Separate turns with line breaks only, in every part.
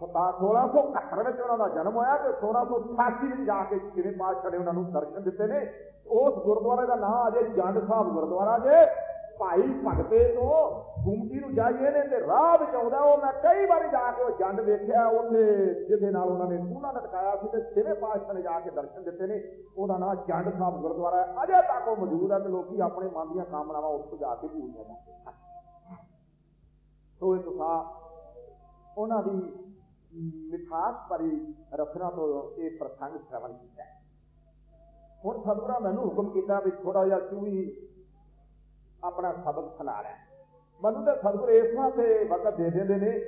ਸਤਾ 1671 ਵਿੱਚ ਉਹਨਾਂ ਦਾ ਜਨਮ ਹੋਇਆ ਤੇ 1688 ਵਿੱਚ ਜਾ ਕੇ ਛੇਵੇਂ ਪਾਤਸ਼ਾਹ ਨੇ ਉਹਨਾਂ ਨੂੰ ਦਰਸ਼ਨ ਦਿੱਤੇ ਨੇ। ਉਸ ਗੁਰਦੁਆਰੇ ਦਾ ਨਾਮ ਅਜੇ ਜੰਡ ਸਾਹਿਬ ਗੁਰਦੁਆਰਾ ਜੇ। ਭਾਈ ਭਗਤੇ ਤੋਂ ਗੁੰਮਟੀ ਨੂੰ ਜਾਈਏ ਨੇ ਤੇ ਰਾਹ ਵਿੱਚ ਆਉਂਦਾ, ਉਹ ਮੈਂ ਕਈ ਵਾਰੀ ਜਾ ਕੇ ਉਹ ਜੰਡ ਵੇਖਿਆ, ਉੱਥੇ ਜਿਹਦੇ ਨਾਲ ਉਹਨਾਂ ਨੇ ਸੂਨਾ ਲਟਕਾਇਆ ਸੀ ਤੇ ਛੇਵੇਂ ਪਾਤਸ਼ਾਹ ਨੇ ਜਾ ਕੇ ਦਰਸ਼ਨ ਦਿੱਤੇ ਨੇ, ਉਹਦਾ ਨਾਮ ਜੰਡ ਸਾਹਿਬ ਗੁਰਦੁਆਰਾ ਹੈ। ਅਜੇ ਤੱਕ ਉਹ ਮੌਜੂਦ ਹੈ ਤੇ ਲੋਕੀ ਆਪਣੇ ਮਨ ਦੀਆਂ ਕਾਮਨਾਵਾਂ ਉੱਥੋਂ ਜਾ ਕੇ ਪੂਰੀਆਂ ਕਰਦੇ ਸੋ ਇਹ ਤੁਸਾਂ ਉਹਨਾਂ ਦੀ ਮਿਠਾਸ ਭਰੀ ਰਚਨਾ ਤੋਂ ਇਹ ਪ੍ਰਸੰਗ ਸ਼ਰਵਣ ਕੀਤਾ ਹੁਣ ਸਤਿਗੁਰਾਂ ਮੈਨੂੰ ਹੁਕਮ ਕੀਤਾ ਵੀ ਥੋੜਾ ਜਿਹਾ ਤੂੰ ਵੀ ਆਪਣਾ ਸਬਕ ਸੁਣਾ ਲੈ। ਮੈਨੂੰ ਤਾਂ ਸਤਿਗੁਰ ਇਸ ਵਾਸਤੇ ਵਕਤ ਦੇ ਦਿੰਦੇ ਨੇ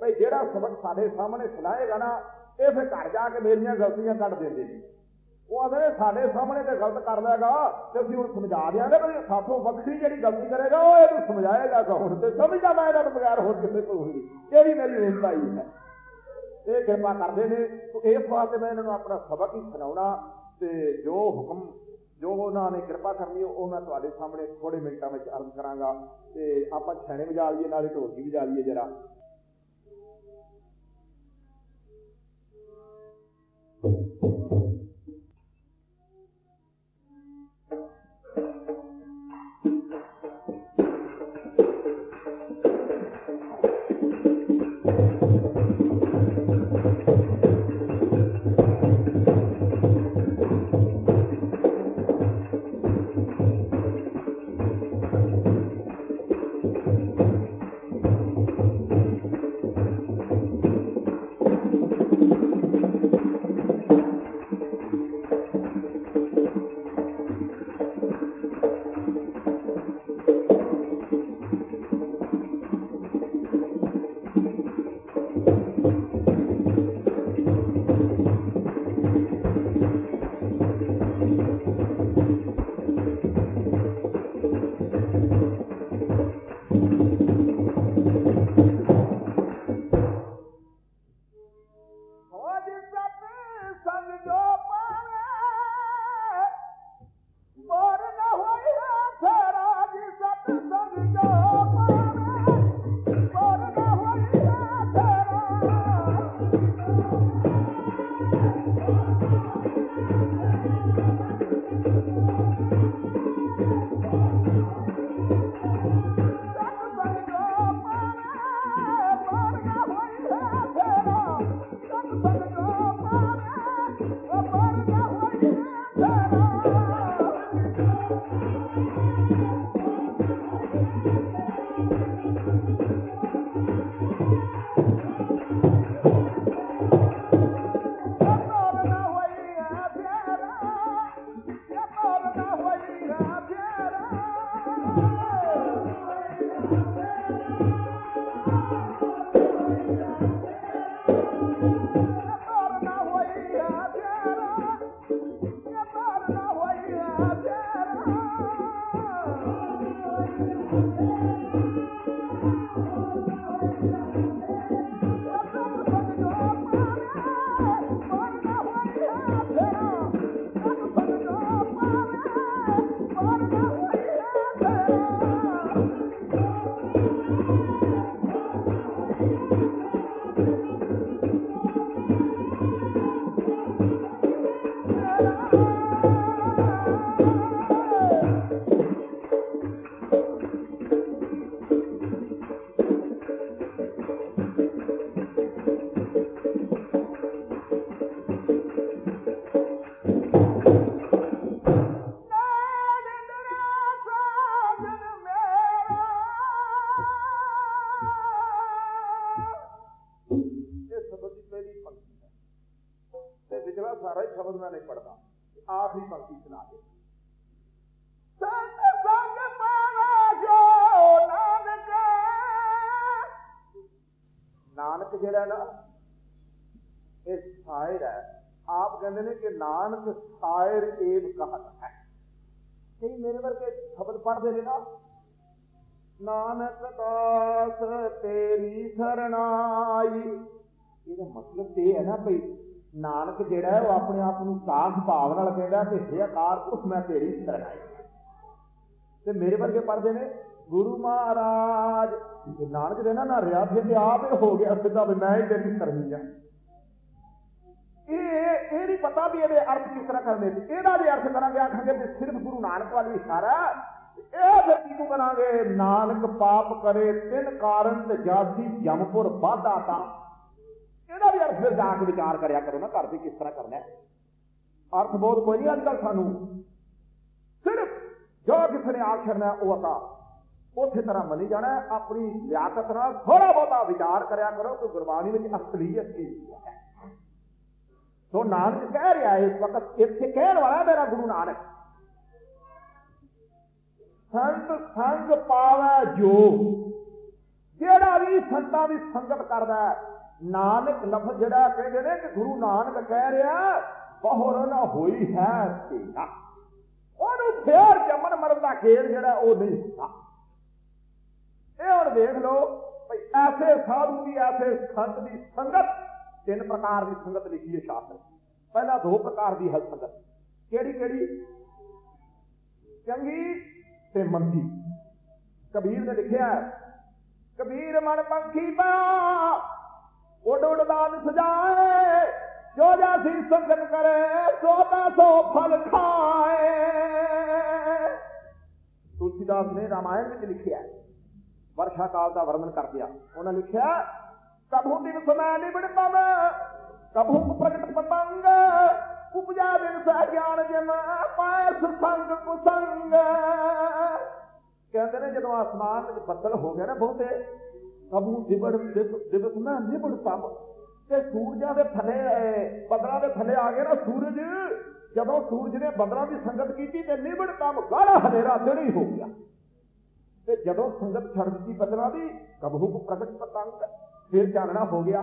ਭਈ ਜਿਹੜਾ ਸਬਕ ਸਾਡੇ ਸਾਹਮਣੇ ਸੁਣਾਏਗਾ ਨਾ, ਇਹ ਫਿਰ ਘਰ ਜਾ ਕੇ ਮੇਰੀਆਂ ਗਲਤੀਆਂ ਕੱਢ ਦਿੰਦੇ ਨੇ। ਉਹ ਆਖਦੇ ਸਾਡੇ ਸਾਹਮਣੇ ਤੇ ਗਲਤ ਕਰ ਲੈਗਾ ਤੇ ਅਸੀਂ ਹੁਣ ਸਮਝਾ ਦਿਆਂਗੇ ਵੀ ਸਾਥੋਂ ਵੱਖਰੀ ਜਿਹੜੀ ਗਲਤੀ ਕਰੇਗਾ, ਉਹ ਇਹਨੂੰ ਸਮਝਾਏਗਾ ਕੌਣ ਤੇ ਸਮਝਦਾ ਜਾਣਾ ਇਹਨਾਂ ਬਗੈਰ ਹੋਰ ਕਿਸੇ ਕੋਲ ਹੋਊਗੀ ਇਹ ਵੀ ਮੇਰੀ ਬੇਨਤੀ ਹੀ ਹੈ? ਇਹ ਕਿਰਪਾ ਕਰਦੇ ਨੇ ਇਸ ਵਾਸਤੇ ਮੈਂ ਇਹਨਾਂ ਨੂੰ ਆਪਣਾ ਸਬਕ ਹੀ ਸੁਣਾਉਣਾ ਤੇ ਜੋ ਹੁਕਮ, ਜੋ ਉਹਨਾਂ ਨੇ ਕਿਰਪਾ ਕਰਨੀ ਉਹ ਮੈਂ ਤੁਹਾਡੇ ਸਾਹਮਣੇ ਥੋੜੇ ਮਿੰਟਾਂ ਵਿੱਚ ਅਰਜ਼ ਕਰਾਂਗਾ ਤੇ ਆਪਾਂ ਛੈਣੇ ਵਜਾ ਲਈਏ ਨਾਲੇ ਢੋਲਕੀ ਵਜਾ ਲਈਏ ਜਰਾ। ਤੇ ਵਿਚਲਾ ਸਾਰਾ ਹੀ ਸ਼ਬਦ ਮੈਂ ਨਹੀਂ ਪੜਦਾ ਆਖਰੀ ਪੰਕਤੀ ਨਾਨਕ। ਜਿਹੜਾ ਨਾ, ਇਹ ਸ਼ਾਇਰ ਹੈ। ਆਪ ਕਹਿੰਦੇ ਨੇ ਕਿ ਨਾਨਕ ਸ਼ਾਇਰ ਏਵ ਕਹਤ ਹੈ। ਕਈ ਮੇਰੇ ਵਰਗੇ ਸ਼ਬਦ ਪੜ੍ਹਦੇ ਨੇ ਨਾ, ਨਾਨਕ ਦਾਸ ਤੇਰੀ ਸਰਣਾਈ ਇਹਦਾ ਮਤਲਬ ਤੇ ਇਹ ਹੈ ਨਾ ਭਈ ਨਾਨਕ ਜਿਹੜਾ ਹੈ ਉਹ ਆਪਣੇ ਆਪ ਨੂੰ ਸਾਖ ਭਾਵ ਨਾਲ ਕਹਿੰਦਾ ਕਿ ਹੇ ਆਕਾਰ ਉਸ ਮੈਂ ਤੇਰੀ ਸਰਣਾਈ ਤੇ ਮੇਰੇ ਵਰਗੇ ਪੜ੍ਹਦੇ ਨੇ, ਗੁਰੂ ਮਹਾਰਾਜ ਨਾਨਕ ਦੇ ਨਾ ਨਾ ਰਿਆ ਫਿਰ ਆਪ ਹੀ ਹੋ ਗਿਆ ਸਿੱਧਾ ਵੀ ਮੈਂ ਹੀ ਤੇਰੀ ਕਰਨੀ ਆ ਇਹ ਇਹ ਨਹੀਂ ਪਤਾ ਵੀ ਇਹਦੇ ਅਰਥ ਕਿਸ ਤਰ੍ਹਾਂ ਕਰਨੇ ਨੇ ਇਹਦਾ ਵੀ ਅਰਥ ਕਰਾਂਗੇ, ਆਖਾਂਗੇ ਵੀ ਸਿਰਫ ਗੁਰੂ ਨਾਨਕ ਵਾਲੀ ਇਸ਼ਾਰਾ ਇਹ ਫਿਰ ਕੀ ਕਰਾਂਗੇ? ਨਾਨਕ ਪਾਪ ਕਰੇ, ਤਿੰਨ ਕਾਰਨ ਤੇ ਜਾਤੀ ਜਮਪੁਰ ਵਾਧਾ ਤਾਂ। ਇਹਦਾ ਵੀ ਅਰਥ ਫਿਰ ਜਾ ਕੇ ਵਿਚਾਰ ਕਰਿਆ ਕਰੋ ਨਾ ਘਰ ਵੀ ਕਿਸ ਤਰ੍ਹਾਂ ਕਰਨਾ ਹੈ। ਅਰਥ ਬਹੁਤ ਕੋਈ ਨਹੀਂ ਅੱਜ ਕੱਲ੍ਹ ਸਾਨੂੰ। ਸਿਰਫ ਜੋ ਕਿਸੇ ਨੇ ਆਖਰਨਾ ਉਹ ਅਤਾ ਉਸੇ ਤਰ੍ਹਾਂ ਮੰਨੀ ਜਾਣਾ ਆਪਣੀ ਲਿਆਕਤ ਨਾਲ ਥੋੜਾ ਬਹੁਤਾ ਵਿਚਾਰ ਕਰਿਆ ਕਰੋ ਕਿ ਗੁਰਬਾਣੀ ਵਿੱਚ ਅਸਲੀਅਤ ਕੀ ਹੈ। ਸੋ ਨਾਨਕ ਕਹਿ ਰਿਹਾ ਹੈ ਇਸ ਵਕਤ ਇੱਥੇ ਕਹਿਣ ਵਾਲਾ ਮੇਰਾ ਗੁਰੂ ਨਾਨਕ। ਸੰਤ ਸੰਗ ਪਾਵੈ ਜੋ। ਜਿਹੜਾ ਵੀ ਸੰਤਾਂ ਦੀ ਸੰਗਤ ਕਰਦਾ ਹੈ, ਨਾਨਕ ਲਫ਼ਜ਼ ਜਿਹੜਾ ਕਹਿੰਦੇ ਨੇ ਕਿ ਗੁਰੂ ਨਾਨਕ ਕਹਿ ਰਿਹਾ ਬਹੁਰ ਨਾ ਹੋਈ ਹੈ ਤੇਰਾ। ਉਹਨੂੰ ਫੇਰ ਜੰਮਣ ਮਰਨ ਦਾ ਖੇਡ ਜਿਹੜਾ, ਉਹ ਨਹੀਂ ਹੁੰਦਾ। ਇਹ ਹੁਣ ਦੇਖ ਲਓ, ਭਈ ਐਸੇ ਸਾਧੂ ਦੀ, ਐਸੇ ਸੰਤ ਦੀ ਸੰਗਤ, ਤਿੰਨ ਪ੍ਰਕਾਰ ਦੀ ਸੰਗਤ ਲਿਖੀ ਹੈ ਸ਼ਾਸਤਰ ਪਹਿਲਾ ਦੋ ਪ੍ਰਕਾਰ ਦੀ ਹੈ ਸੰਗਤ। ਕਿਹੜੀ ਕਿਹੜੀ? ਚੰਗੀ ਤੇ ਮੰਦੀ ਕਬੀਰ ਨੇ ਲਿਖਿਆ ਕਬੀਰ ਮਨ ਪੰਖੀ ਪਾ ਉੱਡ ਉੱਡਦਾਨ ਸਜਾਏ, ਜੋ ਜਾਸੀ ਸੰਗਤ ਕਰੇ ਸੋ ਤਾਂ ਸੋ ਫਲ ਖਾਏ। ਤੁਲਸੀਦਾਸ ਨੇ ਰਾਮਾਇਣ ਵਿੱਚ ਲਿਖਿਆ ਹੈ। ਵਰਸ਼ਾ ਕਾਲ ਦਾ ਵਰਣਨ ਕਰਦੇ ਆ ਉਹਨਾਂ ਲਿਖਿਆ ਕਬਹੂ ਦਿਨ ਸਮੈ ਨਿਬੜ ਪਵ ਕਬਹੂ ਪ੍ਰਗਟ ਪਤੰਗ, ਉਪਜਾ ਦਿਨ ਸਹਿ ਗਿਆਨ ਜਨ, ਪਾਇ ਸੁਸੰਗ ਕੁਸੰਗ। ਕਹਿੰਦੇ ਨੇ ਜਦੋਂ ਆਸਮਾਨ ਵਿੱਚ ਬੱਦਲ ਹੋ ਗਿਆ ਨਾ ਦਿਬੜ ਦਿਵਸ ਨਿਬੜ ਪਵ ਤੇ ਸੂਰਜਾਂ ਦੇ ਥੱਲੇ ਬੱਦਲਾਂ ਦੇ ਥੱਲੇ ਆ ਗਿਆ ਨਾ ਸੂਰਜ। ਜਦੋਂ ਸੂਰਜ ਨੇ ਬੱਦਲਾਂ ਦੀ ਸੰਗਤ ਕੀਤੀ ਤੇ ਨਿਬੜ ਪਵ ਗਾੜਾ ਹਨੇਰਾ ਦਿਨ ਹੋ ਗਿਆ। ਤੇ ਜਦੋਂ ਸੰਗਤ ਛੱਡ ਦਿੱਤੀ ਬਦਲਾਂ ਦੀ ਕਬਹੂ ਕੋ ਪ੍ਰਗਟ ਪਤੰਗ ਫਿਰ ਚਾਨਣਾ ਹੋ ਗਿਆ।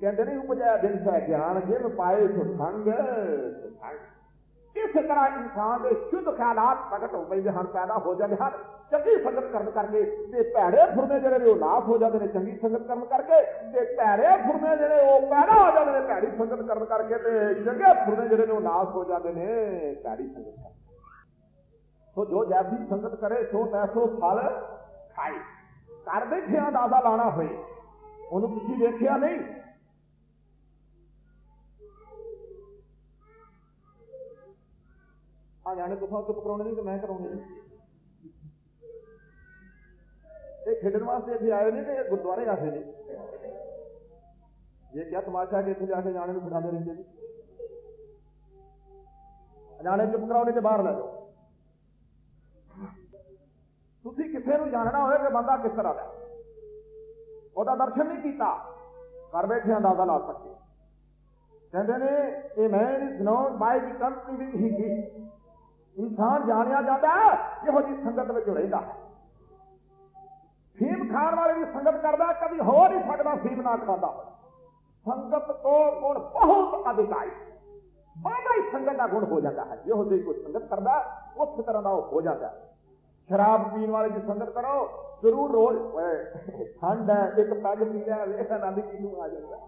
ਕਹਿੰਦੇ ਨੇ ਉਪਜਾਇਆ ਦਿਨ ਸਹਿ ਗਿਆਨ ਜਿਮ ਪਾਏ ਸੋ ਸੰਗ ਸੋ ਸੰਗ। ਇਸ ਤਰ੍ਹਾਂ ਇਨਸਾਨ ਦੇ ਸ਼ੁੱਧ ਖਿਆਲਾਤ ਪ੍ਰਗਟ ਹੋ ਜਾਂਦੇ ਹਨ, ਪੈਦਾ ਹੋ ਜਾਂਦੇ ਹਨ। ਚੰਗੀ ਸੰਗਤ ਕਰਨ ਕਰਕੇ ਤੇ ਭੈੜੇ ਫੁਰਮੇ ਜਿਹੜੇ ਨੇ ਉਹ ਨਾਸ਼ ਹੋ ਜਾਂਦੇ ਨੇ, ਚੰਗੀ ਸੰਗਤ ਕਰਨ ਕਰਕੇ ਤੇ ਭੈੜੇ ਫੁਰਮੇ ਜਿਹੜੇ ਉਹ ਪੈਦਾ ਹੋ ਜਾਂਦੇ ਨੇ, ਭੈੜੀ ਸੰਗਤ ਕਰਨ ਕਰਕੇ ਤੇ ਚੰਗੇ ਫੁਰਨੇ ਜਿਹੜੇ ਨੇ ਉਹ ਨਾਸ਼ ਹੋ ਜਾਂਦੇ ਨੇ, ਭੈੜੀ ਸੰਗਤ ਕਰਕੇ। ਸੋ ਜੋ ਜੈਸੀ ਸੰਗਤ ਕਰੇ, ਸੋ ਤੈਸੋ ਫਲ ਖਾਏ। ਕਰ ਬੈਠਿਆਂ ਦਾਦਾ ਲਾਣਾ ਹੋਏ। ਉਹਨੂੰ ਤੁਸੀਂ ਦੇਖਿਆ ਨਹੀਂ। ਆ ਜਾਣੇ ਤੁਸਾਂ ਚੁੱਪ ਕਰਾਉਣੇ ਨਹੀਂ ਤੇ ਮੈਂ ਕਰਾਉਣੇ ਇਹ ਖੇਡਣ ਵਾਸਤੇ ਇੱਥੇ ਆਏ ਨੇ ਤੇ ਗੁਰਦੁਆਰੇ ਆਏ ਨੇ। ਇਹ ਕਿਆ ਤਮਾਸ਼ਾ ਕਿ ਇੱਥੇ ਜਾ ਕੇ ਜਾਣੇ ਨੂੰ ਬਿਠਾਉਂਦੇ ਰਹਿੰਦੇ ਨੇ। ਜਾਣੇ ਚੁੱਪ ਕਰਾਉਣੇ ਤੇ ਬਾਹਰ ਲੈ ਜਾਓ। ਤੁਸੀਂ ਕਿਸੇ ਨੂੰ ਜਾਣਨਾ ਹੋਵੇ ਕਿ ਬੰਦਾ ਕਿਸ ਤਰ੍ਹਾਂ ਦਾ ਉਹਦਾ ਦਰਸ਼ਨ ਨਹੀਂ ਕੀਤਾ। ਘਰ ਬੈਠੇ ਅੰਦਾਜ਼ਾ ਲਾ ਸਕਦੇ ਕਹਿੰਦੇ ਨੇ, ਇਹ man is known by the company ਵਿੱਚ ਹੀ ਕੀ ਇਨਸਾਨ ਜਾਣਿਆ ਜਾਂਦਾ ਹੈ, ਇਹੋ ਜੀ ਸੰਗਤ ਵਿੱਚ ਰਹਿੰਦਾ ਹੈ। ਫੀਮ ਖਾਣ ਵਾਲੇ ਦੀ ਸੰਗਤ ਕਰਦਾ ਕਦੀ ਹੋ ਨਹੀਂ ਸਕਦਾ ਫੀਮ ਨਾ ਖਾਂਦਾ ਸੰਗਤ ਤੋਂ ਗੁਣ ਬਹੁਤ ਅਧਿਕਾਈ ਬਾਦਾ ਹੀ ਸੰਗਤ ਦਾ ਗੁਣ ਹੋ ਜਾਂਦਾ ਹੈ। ਜਿਹੋ ਜਿਹੀ ਕੋਈ ਸੰਗਤ ਕਰਦਾ ਉਸ ਤਰ੍ਹਾਂ ਦਾ ਉਹ ਹੋ ਜਾਂਦਾ ਸ਼ਰਾਬ ਪੀਣ ਵਾਲੇ ਦੀ ਸੰਗਤ ਕਰੋ, ਜ਼ਰੂਰ ਰੋਜ਼ ਠੰਡ ਹੈ, ਇੱਕ ਪੱਗ ਪੀ ਲਿਆ ਵੇਖ ਆਨੰਦ ਕਿਨੂੰ ਆ ਜਾਂਦਾ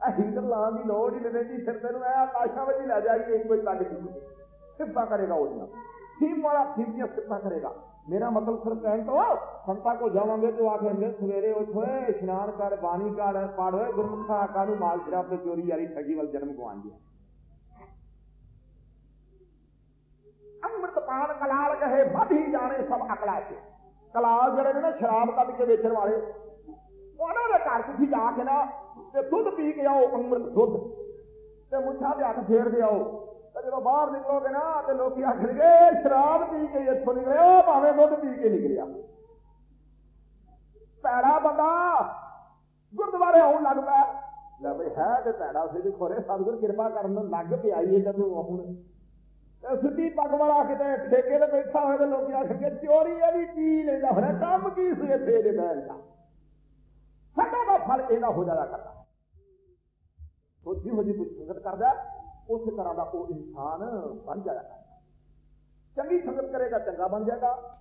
ਆ ਹੀਟਰ ਲਾਉਣ ਦੀ ਲੋੜ ਹੀ ਨਹੀਂ ਜੀ ਫਿਰ ਤੈਨੂੰ ਐ ਆਕਾਸ਼ਾਂ ਵਿੱਚ ਹੀ ਲੈ ਜਾਈਏ, ਕੋਈ ਪੱਗ ਪੀ ਕੇ ਸਿੱਧਾ ਕਰੇਗਾ ਉਹ ਜਨਾ ਥੀਮ ਵਾਲਾ ਥੀਮ ਦੀਆਂ ਸਿੱਧਾ ਕਰੇਗਾ। ਮੇਰਾ ਮਤਲਬ ਸਿਰਫ ਕਹਿਣ ਤੋਂ, ਸੰਤਾਂ ਕੋ ਜਾਵਾਂਗੇ ਤੇ ਆਖਣਗੇ ਸਵੇਰੇ ਉੱਠੋਏ ਇਸ਼ਨਾਨ ਕਰ, ਬਾਣੀ ਕਰ ਪੜ ਓਏ ਗੁਰਮੁਖਾ ਕਾਨੂੰ ਮਾਲ ਸ਼ਰਾਬ ਤੇ ਚੋਰੀ ਯਾਰੀ ਠੱਗੀ ਵੱਲ ਜਨਮ ਗਵਾਉਂਦੀ ਹੈ ਅੰਮ੍ਰਿਤ ਪਾਨ ਕਲਾਲ ਕਹੇ, ਵਧੀ ਜਾਣੇ ਸਭ ਅਕਲਾ ਚ ਕਲਾਲ ਜਿਹੜੇ ਨੇ ਨਾ, ਸ਼ਰਾਬ ਕੱਢ ਕੇ ਵੇਚਣ ਵਾਲੇ। ਉਹਨਾਂ ਦੇ ਘਰ ਤੁਸੀਂ ਜਾ ਕੇ ਨਾ, ਤੇ ਦੁੱਧ ਪੀ ਕੇ ਆਓ ਅੰਮ੍ਰਿਤ ਦੁੱਧ। ਤੇ ਮੁੱਛਾਂ ਦੇ ਹੱਥ ਫੇਰਦੇ ਆਓ। ਤੇ ਜਦੋਂ ਬਾਹਰ ਨਿਕਲੋਗੇ ਨਾ ਤੇ ਲੋਕੀ ਆਖਣਗੇ ਸ਼ਰਾਬ ਪੀ ਕੇ ਇੱਥੋਂ ਨਿਕਲਿਆ ਭਾਵੇਂ ਦੁੱਧ ਪੀ ਕੇ ਨਿਕਲਿਆ। ਭੈੜਾ ਬੰਦਾ ਗੁਰਦੁਆਰੇ ਆਉਣ ਲੱਗ ਪਿਆ। ਲੈ ਬਈ, ਹੈ ਤੇ ਭੈੜਾ ਸੀ ਖੋਰੇ, ਸਤਿਗੁਰ ਕਿਰਪਾ ਕਰਨ ਲੱਗ ਪਿਆ ਇਹ ਜਦੋਂ ਹੁਣ। ਤੇ ਸਿੱਧੀ ਪੱਗ ਵਾਲਾ ਕਿਤੇ ਠੇਕੇ ਤੇ ਬੈਠਾ ਹੋਇਆ ਤੇ ਲੋਕੀ ਆਖਣਗੇ, ਚੋਰੀ ਇਹਦੀ ਕੀ ਲੈਂਦਾ ਹੋਣਾ ਕੰਮ ਕੀ ਸੀ ਇੱਥੇ ਦੇ ਬੈਠ ਦਾ? ਸਾਡਾ ਦਾ ਫਲ ਇਹਦਾ ਹੋ ਜਾਇਆ ਕਰਦਾ। ਸੋ ਜਿਹੋ ਜਿਹੀ ਸੰਗਤ ਕਰਦਾ। ਉਸ ਤਰ੍ਹਾਂ ਦਾ ਉਹ ਇਨਸਾਨ ਬਣ ਜਾਏਗਾ। ਚੰਗੀ ਸੰਗਤ ਕਰੇਗਾ ਚੰਗਾ ਬਣ ਜਾਏਗਾ।